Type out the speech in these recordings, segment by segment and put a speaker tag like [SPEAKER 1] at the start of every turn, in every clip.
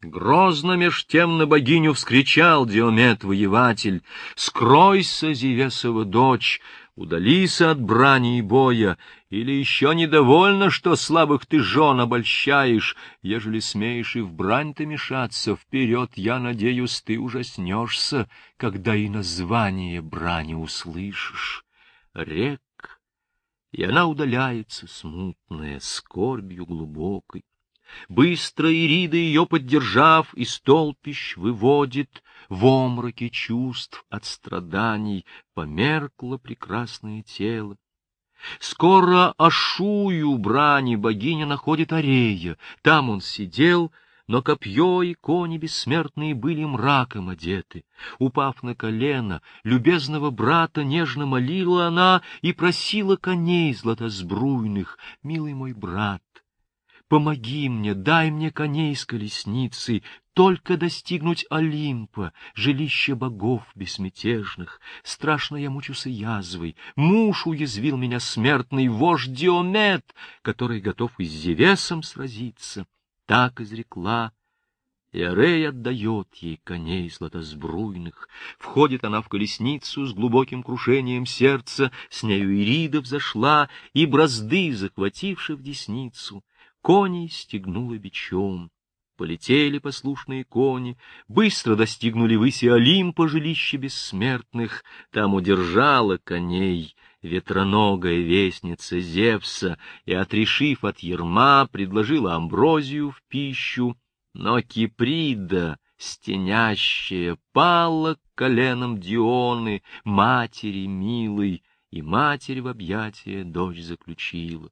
[SPEAKER 1] Грозно меж тем на богиню вскричал Диомет-воеватель, «Скройся, Зевесова дочь, удалися от брани и боя, или еще недовольно, что слабых ты жен обольщаешь, ежели смеешь и в брань-то мешаться, вперед, я надеюсь, ты ужаснешься, когда и название брани услышишь. Рек, и она удаляется смутная, скорбью глубокой. Быстро Ирида ее поддержав, из толпищ выводит, В омраке чувств от страданий померкло прекрасное тело. Скоро Ашую брани богиня находит Арея, там он сидел, но копье и кони бессмертные были мраком одеты. Упав на колено, любезного брата нежно молила она и просила коней златосбруйных, «Милый мой брат, Помоги мне, дай мне коней с колесницей, только достигнуть Олимпа, жилища богов безмятежных. Страшно я мучуся язвой, муж уязвил меня смертный, вождь Диомет, который готов и с Зевесом сразиться. Так изрекла, и Арей отдает ей коней златосбруйных. Входит она в колесницу с глубоким крушением сердца, с нею Ирида взошла, и бразды, захвативши в десницу, коней стегнуло бичом. Полетели послушные кони, быстро достигнули выси Олимпа, жилища бессмертных, там удержала коней ветроногая вестница Зевса и, отрешив от ерма, предложила амброзию в пищу, но Киприда, стенящая, пала к коленам Дионы, матери милой, и матерь в объятия дочь заключила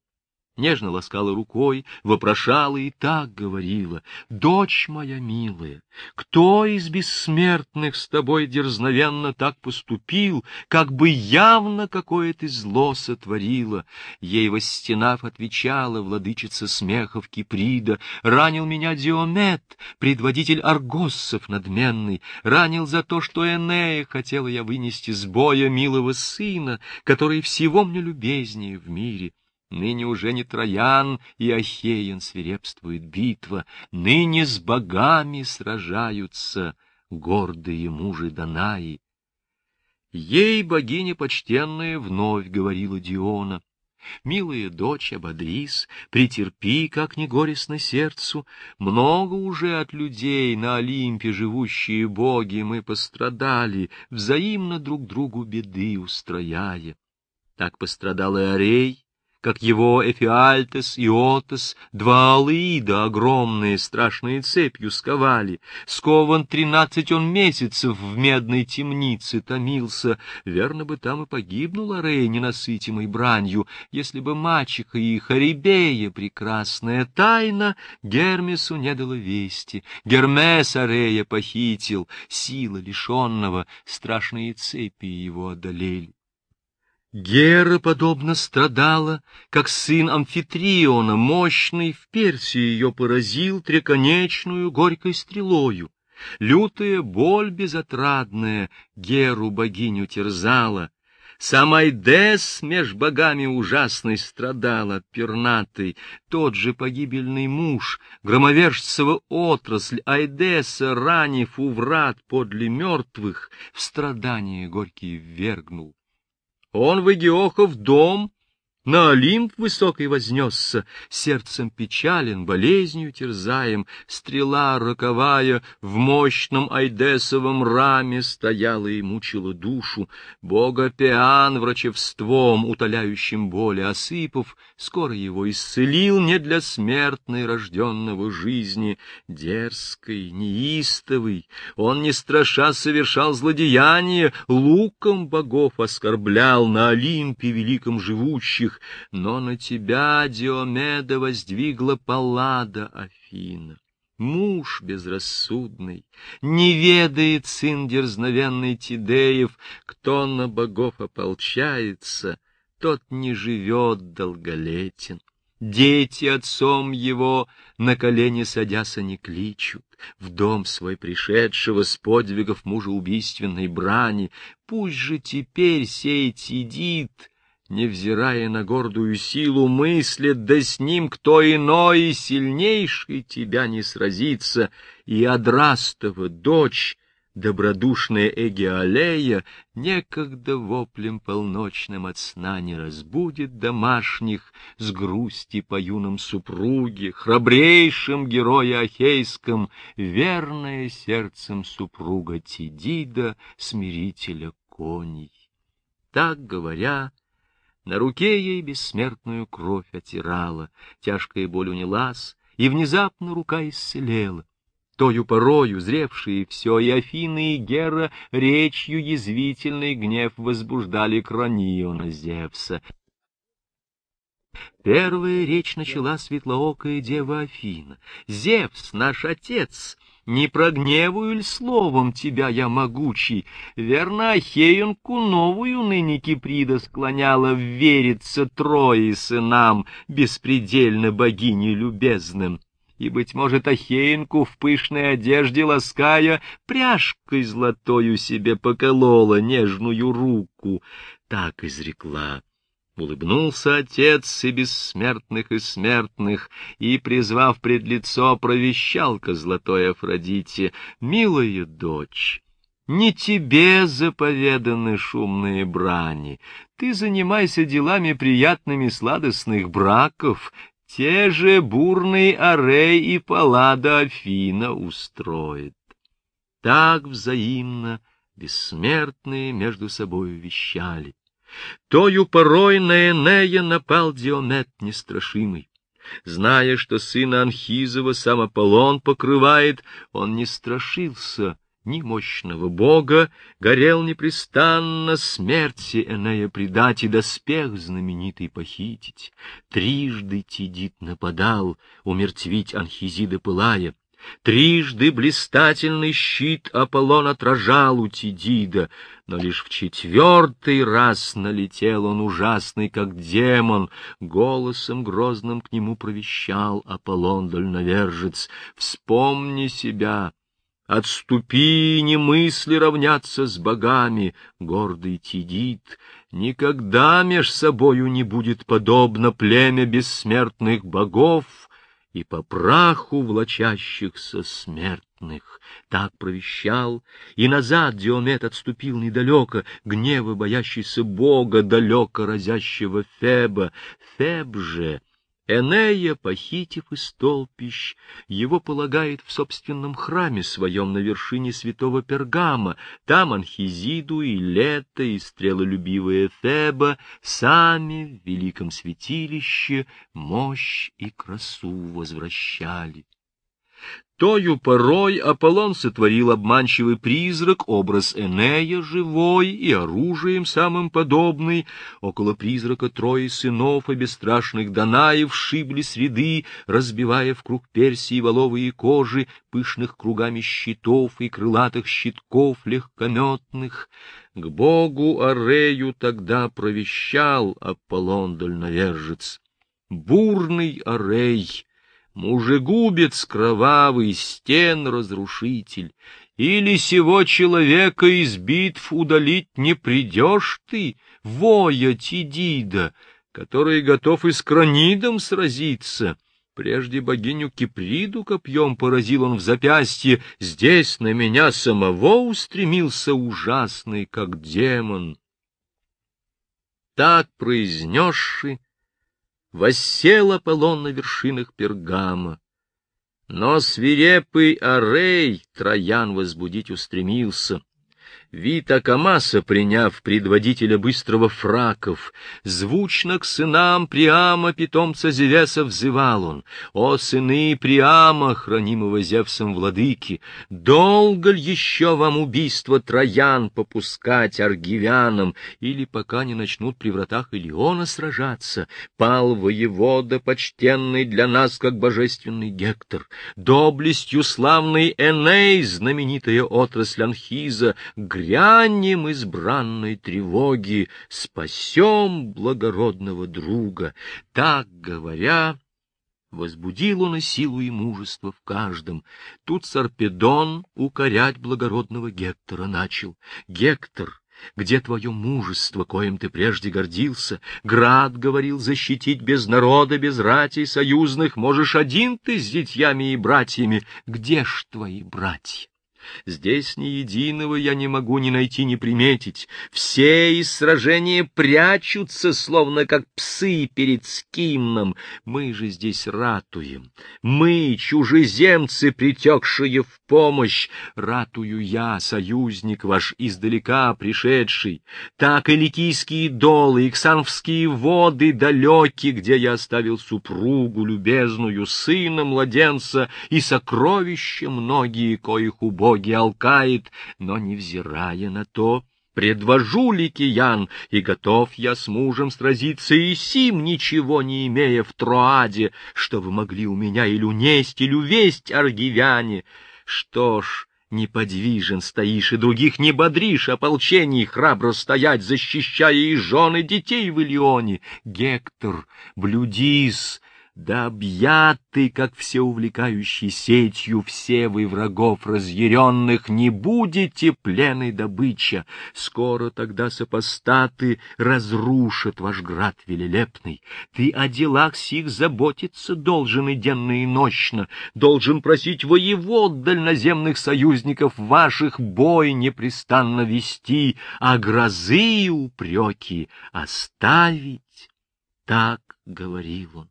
[SPEAKER 1] нежно ласкала рукой, вопрошала и так говорила, «Дочь моя милая, кто из бессмертных с тобой дерзновенно так поступил, как бы явно какое ты зло сотворила?» Ей восстенав отвечала владычица смехов Киприда, «Ранил меня Диомет, предводитель аргоссов надменный, ранил за то, что Энея хотела я вынести с боя милого сына, который всего мне любезнее в мире». Ныне уже не Троян и Ахеен свирепствует битва, ныне с богами сражаются гордые мужи Данаи. Ей богиня почтенная вновь говорила Диона, Милая дочь, ободрись, претерпи, как не горестно сердцу. Много уже от людей на Олимпе живущие боги мы пострадали, взаимно друг другу беды устрояя. Так пострадал и Орей, как его Эфиальтес и Отос, два Алаида огромные, страшные цепью сковали. Скован тринадцать он месяцев в медной темнице томился. Верно бы там и погибнул Арей ненасытимой бранью, если бы мачеха и Харибея, прекрасная тайна, Гермесу не дала вести. Гермес Арея похитил, сила лишенного, страшные цепи его одолели. Гера, подобно, страдала, как сын Амфитриона, мощный, в Персии ее поразил треконечную горькой стрелою. Лютая боль безотрадная Геру богиню терзала. Сам Айдес меж богами ужасной страдала, пернатый, тот же погибельный муж, громовержцева отрасль Айдеса, ранив у врат подле мертвых, в страдания горькие ввергнул. Он в Игиохов дом на Олимп высокий вознесся, сердцем печален, болезнью терзаем, стрела роковая в мощном айдесовом раме стояла и мучила душу. Бога Пеан врачевством, утоляющим боли осыпав, скоро его исцелил не для смертной рожденного жизни, дерзкой, неистовый. Он не страша совершал злодеяние, луком богов оскорблял на Олимпе великом живущих, но на тебя, Диомеда, воздвигла Паллада Афина. Муж безрассудный, не ведает сын дерзновенный Тидеев, кто на богов ополчается, тот не живет долголетен. Дети отцом его на колени садяся не кличут, в дом свой пришедшего с подвигов мужа убийственной брани. Пусть же теперь сей Тидит невзирая на гордую силу, мыслит, да с ним кто иной и сильнейший тебя не сразится, и Адрастова дочь, добродушная Эгеалея, некогда воплем полночным от сна не разбудит домашних с грусти по юном супруге, храбрейшем герое Ахейском, верное сердцем супруга Тидида, смирителя коней. Так говоря, на руке ей бессмертную кровь отирала, тяжкая боль унялась, и внезапно рука исцелела. Тою порою, зревшие все, и Афины, и Гера речью язвительный гнев возбуждали Крониона Зевса. Первая речь начала светлоокая дева Афина. «Зевс, наш отец, не прогневаю ль словом тебя я могучий? Верно, Ахеенку новую ныне Киприда склоняла вериться трое сынам, беспредельно богине любезным. И, быть может, Ахеенку в пышной одежде лаская, пряжкой золотою себе поколола нежную руку. Так изрекла Улыбнулся отец и бессмертных и смертных, и, призвав пред лицо, провещал ко золотой Афродите, «Милая дочь, не тебе заповеданы шумные брани, ты занимайся делами приятными сладостных браков, те же бурный Арей и Паллада Афина устроит». Так взаимно бессмертные между собой вещали. Тою порой на Энея напал Диомет нестрашимый. Зная, что сына Анхизова сам Аполлон покрывает, он не страшился ни мощного бога, горел непрестанно смерти Энея предать и доспех знаменитый похитить. Трижды Тидит нападал, умертвить Анхизида пылая, Трижды блистательный щит Аполлон отражал у Тидида, но лишь в четвертый раз налетел он ужасный, как демон. Голосом грозным к нему провещал Аполлон-дальновержец. «Вспомни себя!» Отступи, не мысли равняться с богами, гордый Тидит. Никогда меж собою не будет подобно племя бессмертных богов, и по праху влачащихся смертных. Так провещал, и назад Диомет отступил недалеко, гнева боящийся Бога, далеко разящего Феба. Феб же Энея, похитив из толпищ, его полагает в собственном храме своем на вершине святого Пергама. Там Анхизиду и Лето, и стрелолюбивая Феба сами в великом святилище мощь и красу возвращали. Тою порой Аполлон сотворил обманчивый призрак, образ Энея живой и оружием самым подобный. Около призрака трое сынов и бесстрашных Данаев шибли среды, разбивая в круг Персии воловые кожи, пышных кругами щитов и крылатых щитков легкометных. К богу Арею тогда провещал Аполлон дальновержец. Бурный Арей! Мужегубец кровавый, стен разрушитель, или сего человека из битв удалить не придешь ты, воя Тидида, который готов и с Кранидом сразиться. Прежде богиню Киприду копьем поразил он в запястье, здесь на меня самого устремился ужасный, как демон. Так произнесши, воссел Аполлон на вершинах Пергама. Но свирепый Арей Троян возбудить устремился, Вид Акамаса, приняв предводителя быстрого фраков, звучно к сынам Приама, питомца Зевеса, взывал он. «О, сыны Приама, хранимого Зевсом владыки, долго ли еще вам убийство Троян попускать аргивянам, или пока не начнут при вратах Илиона сражаться? Пал воевода, почтенный для нас, как божественный Гектор, доблестью славный Эней, знаменитая отрасль Анхиза, грянем избранной тревоги, спасем благородного друга. Так говоря, возбудил он и силу и мужество в каждом. Тут Сарпедон укорять благородного Гектора начал. Гектор, Где твое мужество, коим ты прежде гордился? Град говорил защитить без народа, без ратей союзных. Можешь один ты с детьями и братьями. Где ж твои братья? Здесь ни единого я не могу ни найти, ни приметить. Все из сражения прячутся, словно как псы перед скимном. Мы же здесь ратуем. Мы, чужеземцы, притекшие в помощь. Ратую я, союзник ваш, издалека пришедший. Так и ликийские долы, и ксанфские воды далеки, где я оставил супругу любезную, сына младенца и сокровища многие, коих убой дороги алкает, но, невзирая на то, предвожу ликиян, и готов я с мужем сразиться и сим, ничего не имея в Троаде, что вы могли у меня или унесть, или увесть, аргивяне. Что ж, неподвижен стоишь, и других не бодришь, ополчений храбро стоять, защищая и жены детей в Илионе. Гектор, блюдис, да объяты, как все увлекающей сетью, все вы врагов разъяренных, не будете пленной добыча. Скоро тогда сопостаты разрушат ваш град велелепный. Ты о делах сих заботиться должен и денно, и ночно, должен просить воевод дальноземных союзников ваших бой непрестанно вести, а грозы и упреки оставить. Так говорил он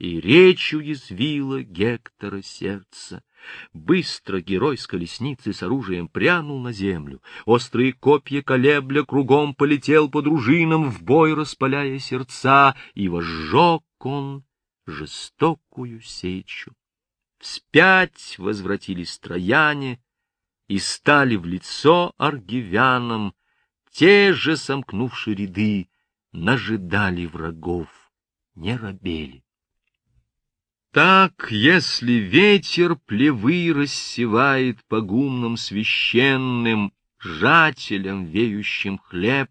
[SPEAKER 1] и речью язвило Гектора сердце. Быстро герой с колесницы с оружием прянул на землю, острые копья колебля кругом полетел по дружинам, в бой распаляя сердца, и возжег он жестокую сечу. Вспять возвратились трояне и стали в лицо аргивянам, те же, сомкнувшие ряды, нажидали врагов, не робели. Так, если ветер плевы рассевает по гумнам священным, жателям, веющим хлеб,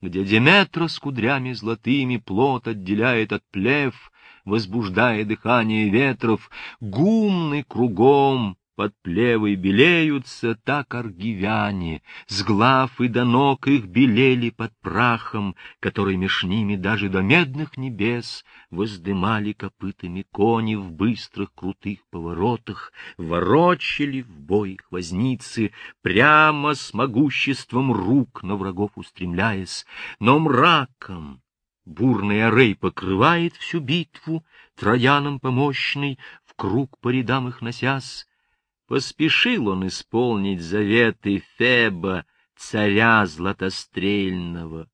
[SPEAKER 1] где Деметра с кудрями золотыми плод отделяет от плев, возбуждая дыхание ветров, гумны кругом под плевой белеются так аргивяне, с глав и до ног их белели под прахом, который меж ними даже до медных небес воздымали копытами кони в быстрых крутых поворотах, ворочали в бой их возницы, прямо с могуществом рук на врагов устремляясь, но мраком бурный орей покрывает всю битву, троянам помощный, в круг по рядам их носясь, Поспешил он исполнить заветы Феба, царя златострельного.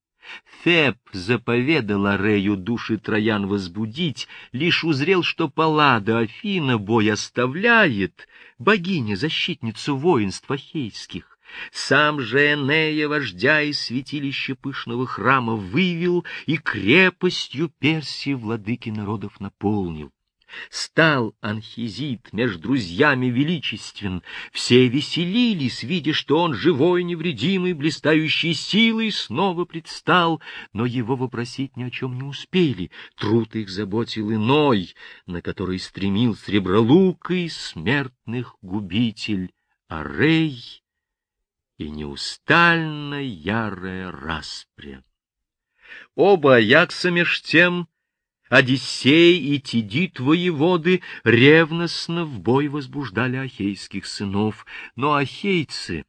[SPEAKER 1] Феб заповедал Арею души троян возбудить, лишь узрел, что Паллада Афина бой оставляет, богиня-защитницу воинств ахейских. Сам же Энея, вождя и святилище пышного храма, вывел и крепостью Персии владыки народов наполнил. Стал Анхизит между друзьями величествен, все веселились, видя, что он живой, невредимый, блистающий силой, снова предстал, но его вопросить ни о чем не успели, труд их заботил иной, на который стремил сребролукой смертных губитель Арей и неустально ярая распря. Оба Аякса меж тем Одиссей и Тидит воеводы ревностно в бой возбуждали ахейских сынов, но ахейцы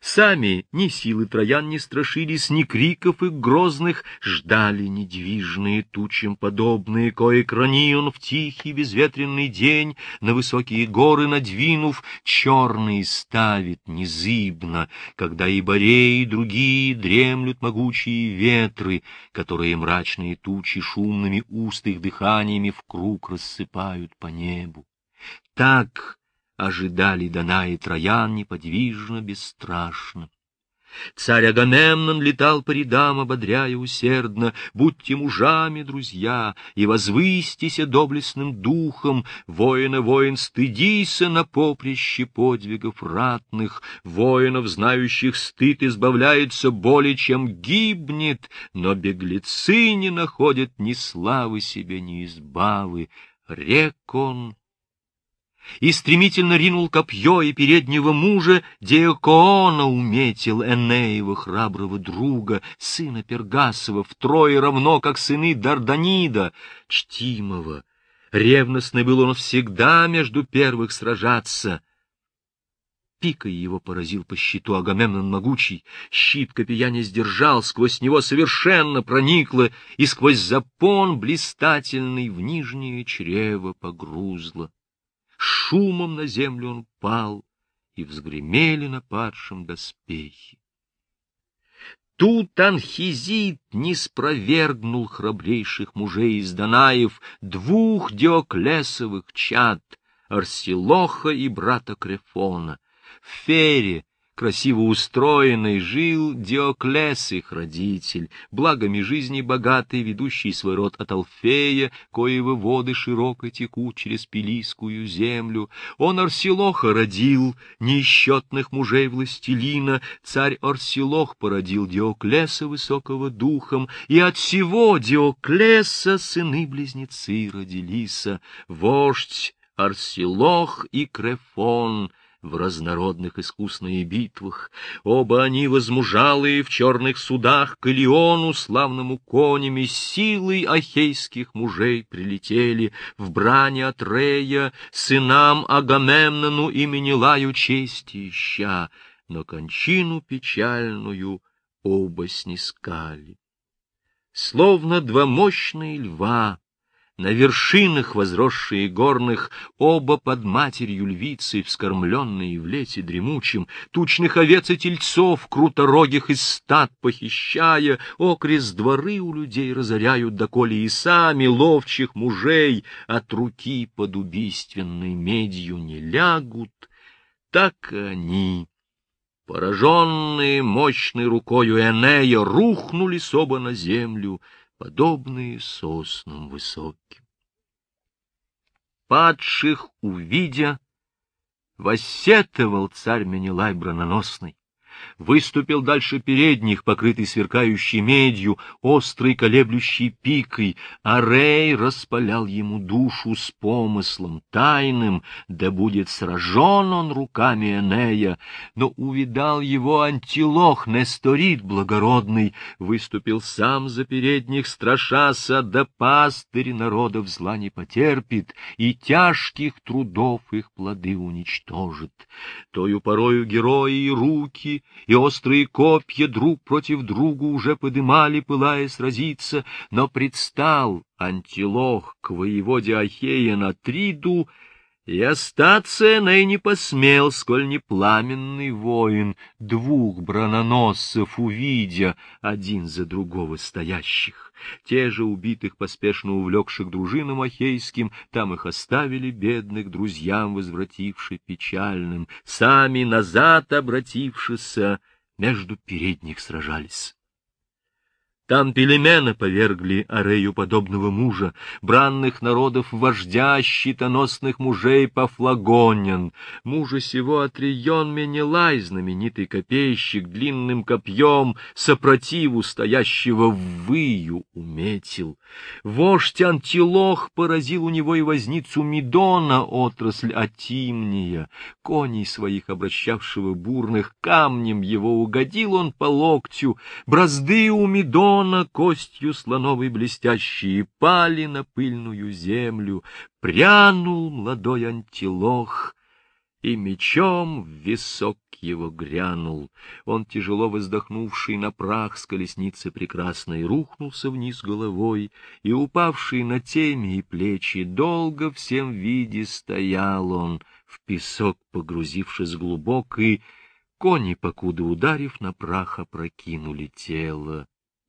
[SPEAKER 1] Сами ни силы троян не страшились, ни криков их грозных, ждали недвижные тучам подобные, кое крани он в тихий безветренный день, на высокие горы надвинув, черный ставит незыбно, когда и бореи, и другие дремлют могучие ветры, которые мрачные тучи шумными уст их дыханиями в круг рассыпают по небу. Так ожидали Дана и Троян неподвижно, бесстрашно. Царь Агамемнон летал по рядам, ободряя усердно, «Будьте мужами, друзья, и возвыстися доблестным духом, воина воин, стыдися на поприще подвигов ратных, воинов, знающих стыд, избавляется более, чем гибнет, но беглецы не находят ни славы себе, ни избавы». Рек он и стремительно ринул копье и переднего мужа, Диакоона уметил Энеева храброго друга, сына Пергасова, втрое равно, как сыны Дарданида, чтимого. Ревностный был он всегда между первых сражаться. Пикой его поразил по щиту Агамемнон могучий, щит копья не сдержал, сквозь него совершенно проникло, и сквозь запон блистательный в нижнее чрево погрузло шумом на землю он пал, и взгремели на падшем доспехи. Тут Анхизит не спровергнул храбрейших мужей из Данаев, двух Диоклесовых чад, Арсилоха и брата Крефона. В Фере красиво устроенной, жил Диоклес, их родитель, благами жизни богатый, ведущий свой род от Алфея, коего воды широко текут через Пилийскую землю. Он Арсилоха родил, несчетных мужей властелина, царь Арсилох породил Диоклеса высокого духом, и от всего Диоклеса сыны-близнецы родилися, вождь Арсилох и Крефон — в разнородных искусных битвах. Оба они, возмужалые в черных судах, к Илиону, славному конями, силой ахейских мужей прилетели, в бране от Рея, сынам Агамемнону имени Лаю чести ища, но кончину печальную оба снискали. Словно два мощные льва, на вершинах возросшие горных, оба под матерью львицы, вскормленные в лете дремучим, тучных овец и тельцов, круторогих из стад похищая, окрест дворы у людей разоряют, доколе и сами ловчих мужей от руки под убийственной медью не лягут, так они, пораженные мощной рукою Энея, рухнули соба на землю, подобные соснам высоким. Падших увидя, воссетовал царь Менелай брононосный, выступил дальше передних, покрытый сверкающей медью, острой колеблющей пикой, а Рей распалял ему душу с помыслом тайным, да будет сражен он руками Энея, но увидал его антилох Несторит благородный, выступил сам за передних страшаса, да пастырь народов зла не потерпит, и тяжких трудов их плоды уничтожит. Тою порою герои руки и острые копья друг против друга уже подымали, пылая сразиться, но предстал антилох к воеводе Ахея на Триду, и остаться Эней не посмел, сколь не пламенный воин, двух брононосцев увидя, один за другого стоящих. Те же убитых, поспешно увлекших дружинам ахейским, там их оставили бедных друзьям, возвративши печальным, сами назад обратившися, между передних сражались. Там Пелемена повергли Арею подобного мужа, бранных народов вождя, щитоносных мужей Пафлагонян. Мужа сего Атрион Менелай, знаменитый копейщик, длинным копьем, сопротиву стоящего в выю уметил. Вождь Антилох поразил у него и возницу Мидона, отрасль Атимния. Коней своих, обращавшего бурных, камнем его угодил он по локтю, бразды у Мидона Дрона костью слоновой блестящие пали на пыльную землю, прянул молодой антилох, и мечом в висок его грянул. Он, тяжело воздохнувший на прах с колесницы прекрасной, рухнулся вниз головой, и, упавший на теме и плечи, долго всем виде стоял он, в песок погрузившись глубоко, и кони, покуда ударив на прах, опрокинули тело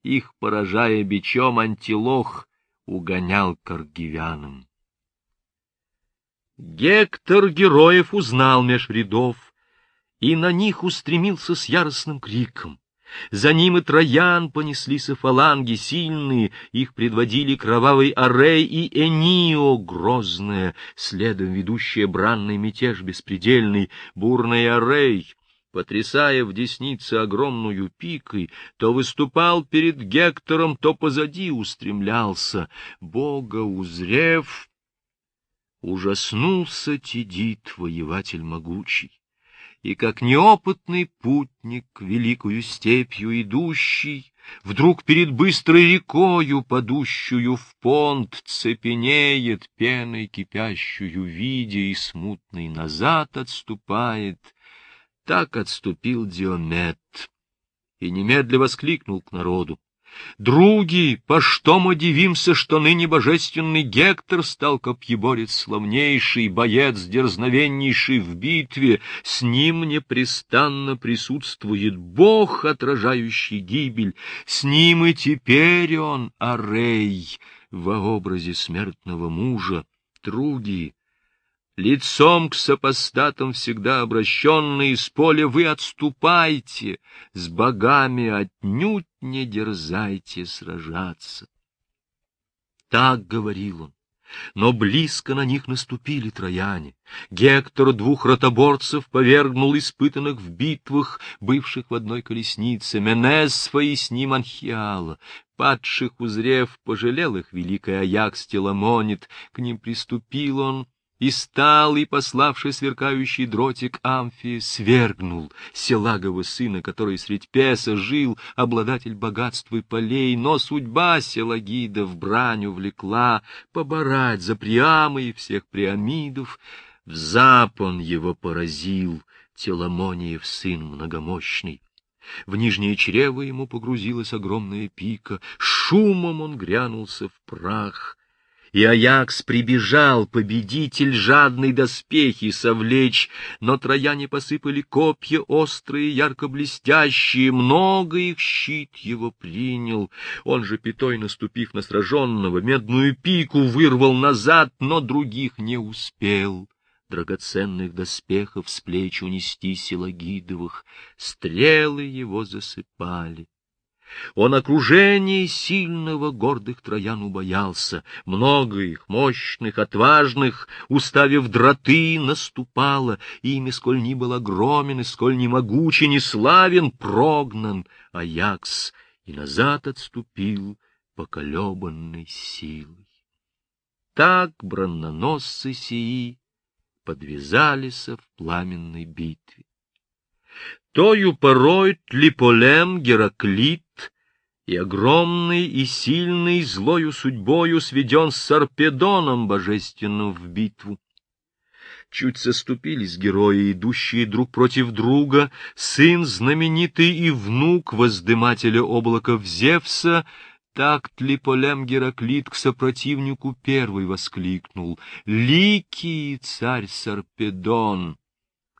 [SPEAKER 1] их, поражая бичом, антилох угонял к аргивянам. Гектор героев узнал меж рядов, и на них устремился с яростным криком. За ним и Троян понеслись фаланги сильные, их предводили кровавый Арей и Энио грозная, следом ведущая бранный мятеж беспредельный, бурный Арей, потрясая в деснице огромную пикой, то выступал перед Гектором, то позади устремлялся. Бога узрев, Ужаснулся Тидит, воеватель могучий, и как неопытный путник, великую степью идущий, Вдруг перед быстрой рекою, падущую в понт, Цепенеет пеной кипящую, видя и смутный назад отступает. Так отступил Диомет и немедля воскликнул к народу. Други, по что мы дивимся, что ныне божественный Гектор стал копьеборец славнейший, боец дерзновеннейший в битве, с ним непрестанно присутствует Бог, отражающий гибель, с ним и теперь он, Арей, во образе смертного мужа. Други, лицом к сопостатам всегда обращенные с поля вы отступайте, с богами отнюдь не дерзайте сражаться. Так говорил он. Но близко на них наступили трояне. Гектор двух ротоборцев повергнул испытанных в битвах, бывших в одной колеснице, Менесфа и с ним Анхиала. Падших узрев, пожалел их великий Аякс Теламонит, к ним приступил он, и стал, и, пославший сверкающий дротик Амфи, свергнул Селагова сына, который средь Песа жил, обладатель богатства и полей, но судьба Селагида в брань увлекла, поборать за Приама и всех Приамидов. В запон его поразил Теламониев сын многомощный. В нижнее чрево ему погрузилась огромная пика, шумом он грянулся в прах — и Аякс прибежал, победитель, жадный доспехи совлечь, но трояне посыпали копья острые, ярко блестящие, много их щит его принял. Он же, пятой наступив на сраженного, медную пику вырвал назад, но других не успел драгоценных доспехов с плеч унести силагидовых, стрелы его засыпали. Он окружения сильного гордых троян убоялся, много их, мощных, отважных, уставив дроты, наступало, ими сколь ни был огромен, и сколь ни могучий, ни славен, прогнан Аякс, и назад отступил поколебанной силой. Так бронноносцы сии подвязались в пламенной битве. Тою порой Тлиполем, Гераклит и огромный и сильный злою судьбою сведен с Сарпедоном божественным в битву. Чуть соступились герои, идущие друг против друга, сын знаменитый и внук воздымателя облаков Зевса, так Тлиполем Гераклит к сопротивнику первый воскликнул. «Ликий царь Сарпедон!»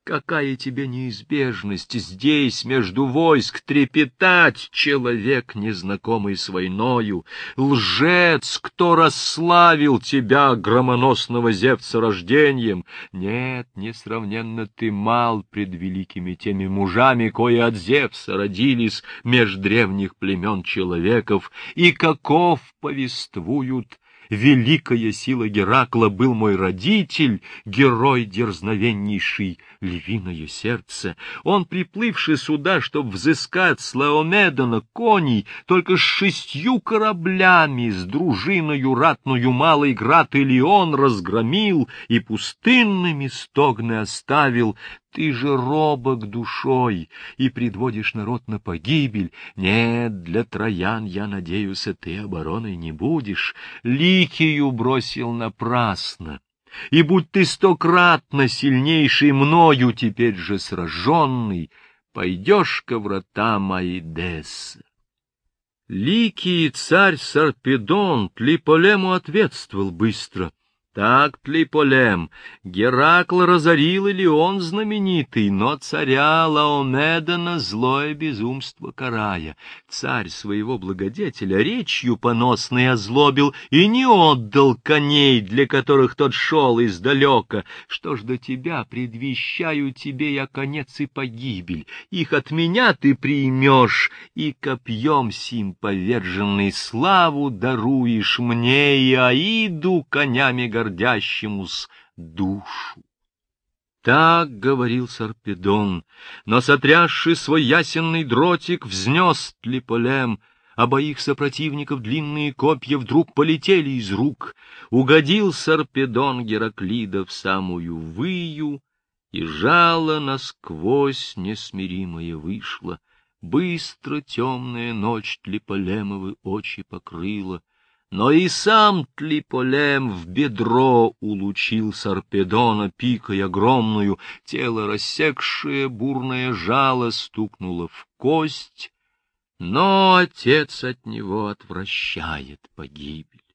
[SPEAKER 1] Какая тебе неизбежность здесь, между войск, трепетать, человек, незнакомый с войною, лжец, кто расславил тебя, громоносного Зевца, рождением? Нет, несравненно ты мал пред великими теми мужами, кои от Зевса родились меж древних племен человеков, и каков повествуют великая сила Геракла был мой родитель, герой дерзновеннейший, львиное сердце. Он, приплывший сюда, чтоб взыскать с Леомедона коней, только с шестью кораблями, с дружиною ратную малый град Илион разгромил и пустынными стогны оставил, ты же робок душой и предводишь народ на погибель. Нет, для троян, я надеюсь, ты обороной не будешь. Ликию бросил напрасно. И будь ты стократно сильнейший мною, теперь же сраженный, пойдешь ко вратам Аидеса. Ликий царь Сарпедон Тлиполему ответствовал быстро. Так, Тлиполем, Геракл разорил или он знаменитый, но царя Лаомедана злое безумство карая. Царь своего благодетеля речью поносной озлобил и не отдал коней, для которых тот шел издалека. Что ж до тебя, предвещаю тебе я конец и погибель. Их от меня ты примешь, и копьем сим поверженный славу даруешь мне и Аиду конями городов гордящему-с душу. Так говорил Сарпедон, но, сотрясший свой ясенный дротик, взнес Тлиполем, обоих сопротивников длинные копья вдруг полетели из рук. Угодил Сарпедон Гераклида в самую выю, и жало насквозь несмиримое вышло. Быстро темная ночь Тлиполемовы очи покрыла, но и сам Тлиполем в бедро улучил Сарпедона пикой огромную, тело рассекшее бурное жало стукнуло в кость, но отец от него отвращает погибель.